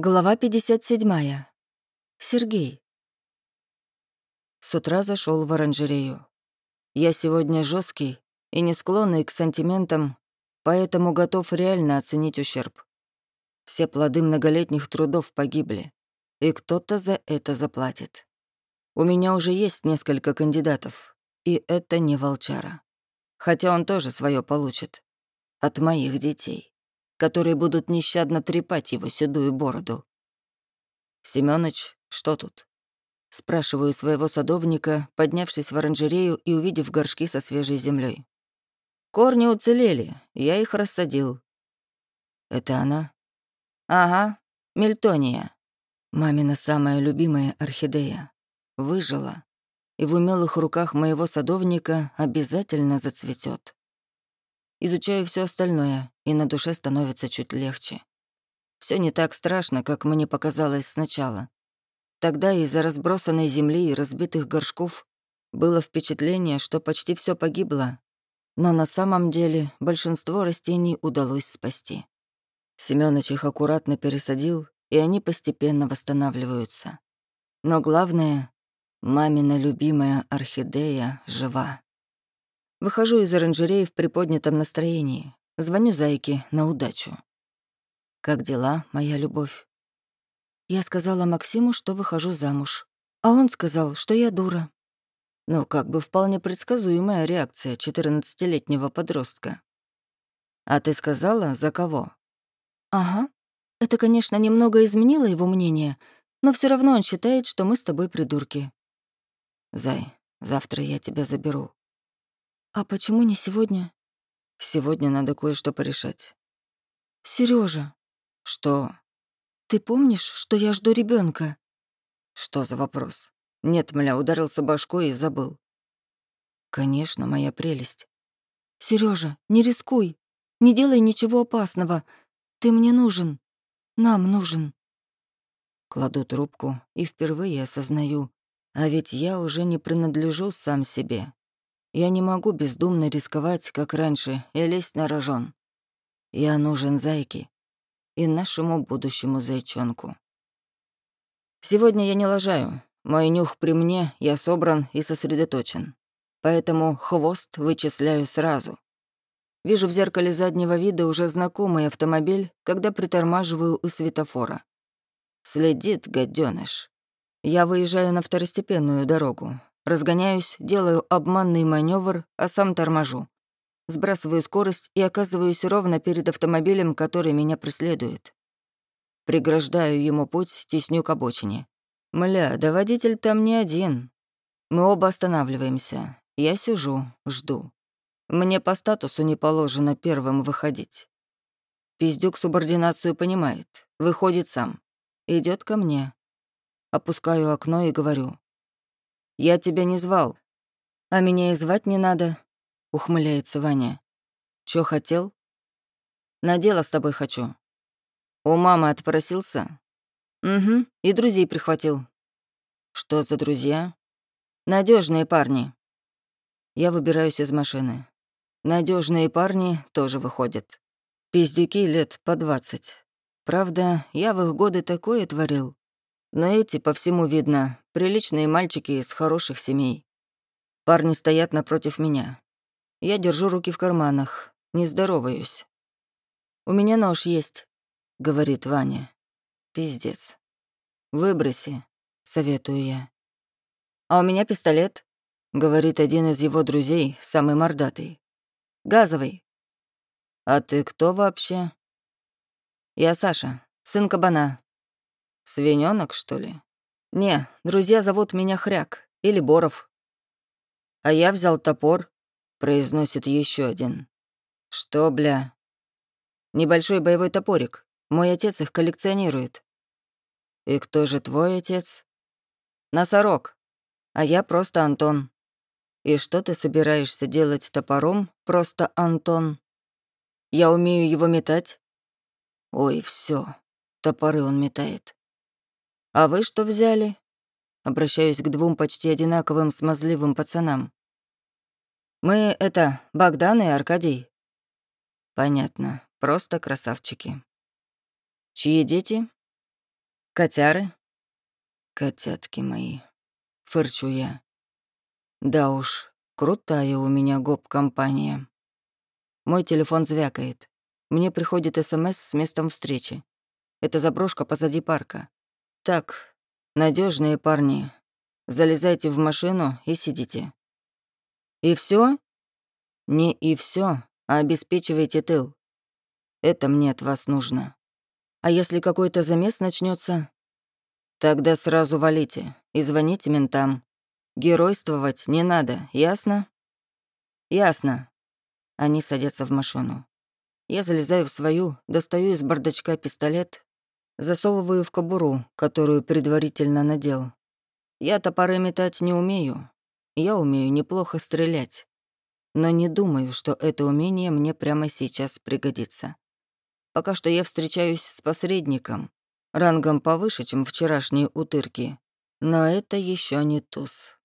Глава 57. Сергей. С утра зашел в оранжерею. Я сегодня жесткий и не склонный к сантиментам, поэтому готов реально оценить ущерб. Все плоды многолетних трудов погибли, и кто-то за это заплатит. У меня уже есть несколько кандидатов, и это не волчара. Хотя он тоже свое получит. От моих детей которые будут нещадно трепать его седую бороду. «Семёныч, что тут?» Спрашиваю своего садовника, поднявшись в оранжерею и увидев горшки со свежей землей. «Корни уцелели, я их рассадил». «Это она?» «Ага, Мельтония. Мамина самая любимая орхидея. Выжила, и в умелых руках моего садовника обязательно зацветет. Изучаю все остальное, и на душе становится чуть легче. Все не так страшно, как мне показалось сначала. Тогда из-за разбросанной земли и разбитых горшков было впечатление, что почти все погибло, но на самом деле большинство растений удалось спасти. Семёныч их аккуратно пересадил, и они постепенно восстанавливаются. Но главное, мамина любимая орхидея жива. Выхожу из оранжереи в приподнятом настроении. Звоню зайке на удачу. «Как дела, моя любовь?» Я сказала Максиму, что выхожу замуж. А он сказал, что я дура. Ну, как бы вполне предсказуемая реакция 14-летнего подростка. «А ты сказала, за кого?» «Ага. Это, конечно, немного изменило его мнение, но все равно он считает, что мы с тобой придурки». «Зай, завтра я тебя заберу. «А почему не сегодня?» «Сегодня надо кое-что порешать». Сережа, «Что?» «Ты помнишь, что я жду ребенка? «Что за вопрос?» «Нет, мля, ударился башкой и забыл». «Конечно, моя прелесть». Сережа, не рискуй. Не делай ничего опасного. Ты мне нужен. Нам нужен». Кладу трубку и впервые осознаю, а ведь я уже не принадлежу сам себе. Я не могу бездумно рисковать, как раньше, и лезть на рожон. Я нужен зайке и нашему будущему зайчонку. Сегодня я не лажаю. Мой нюх при мне, я собран и сосредоточен. Поэтому хвост вычисляю сразу. Вижу в зеркале заднего вида уже знакомый автомобиль, когда притормаживаю у светофора. Следит гаденыш. Я выезжаю на второстепенную дорогу, Разгоняюсь, делаю обманный маневр, а сам торможу. Сбрасываю скорость и оказываюсь ровно перед автомобилем, который меня преследует. Преграждаю ему путь, тесню к обочине. Мля, да водитель там не один. Мы оба останавливаемся. Я сижу, жду. Мне по статусу не положено первым выходить. Пиздюк субординацию понимает. Выходит сам. идет ко мне. Опускаю окно и говорю. «Я тебя не звал». «А меня и звать не надо», — ухмыляется Ваня. «Чё хотел?» «На дело с тобой хочу». «У мамы отпросился?» «Угу, и друзей прихватил». «Что за друзья?» Надежные парни». Я выбираюсь из машины. Надежные парни тоже выходят. Пиздюки лет по двадцать. Правда, я в их годы такое творил. Но эти, по всему видно, Приличные мальчики из хороших семей. Парни стоят напротив меня. Я держу руки в карманах, не здороваюсь. «У меня нож есть», — говорит Ваня. «Пиздец. Выброси», — советую я. «А у меня пистолет», — говорит один из его друзей, самый мордатый. «Газовый». «А ты кто вообще?» «Я Саша, сын кабана». «Свинёнок, что ли?» «Не, друзья зовут меня Хряк или Боров». «А я взял топор», — произносит еще один. «Что, бля?» «Небольшой боевой топорик. Мой отец их коллекционирует». «И кто же твой отец?» «Носорог. А я просто Антон». «И что ты собираешься делать топором, просто Антон?» «Я умею его метать». «Ой, все, топоры он метает». «А вы что взяли?» Обращаюсь к двум почти одинаковым смазливым пацанам. «Мы, это, Богдан и Аркадий». «Понятно. Просто красавчики». «Чьи дети?» Котяры? Котятки мои. Фырчу я. Да уж, крутая у меня гоп-компания. Мой телефон звякает. Мне приходит СМС с местом встречи. Это заброшка позади парка. Так, надежные парни, залезайте в машину и сидите. И все? Не и все, а обеспечивайте тыл. Это мне от вас нужно. А если какой-то замес начнется, Тогда сразу валите и звоните ментам. Геройствовать не надо, ясно? Ясно. Они садятся в машину. Я залезаю в свою, достаю из бардачка пистолет, засовываю в кобуру, которую предварительно надел. Я топоры метать не умею. Я умею неплохо стрелять. Но не думаю, что это умение мне прямо сейчас пригодится. Пока что я встречаюсь с посредником, рангом повыше, чем вчерашние утырки. Но это еще не туз.